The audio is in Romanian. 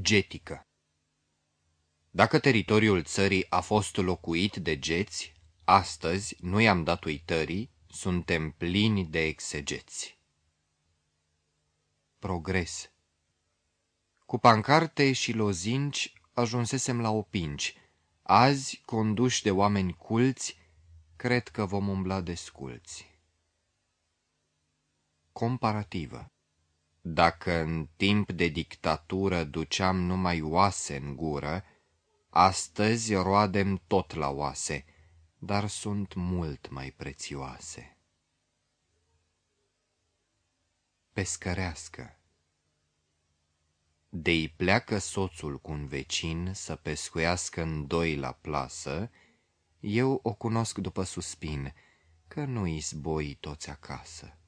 Getică Dacă teritoriul țării a fost locuit de geți, astăzi nu i-am dat uitării, suntem plini de exegeți. Progres Cu pancarte și lozinci ajunsesem la opinci. Azi, conduși de oameni culți, cred că vom umbla desculți. Comparativă dacă în timp de dictatură duceam numai oase în gură, astăzi roadem tot la oase, dar sunt mult mai prețioase. Pescărească De-i pleacă soțul cu un vecin să pescuiască în doi la plasă, eu o cunosc după suspin, că nu-i zboi toți acasă.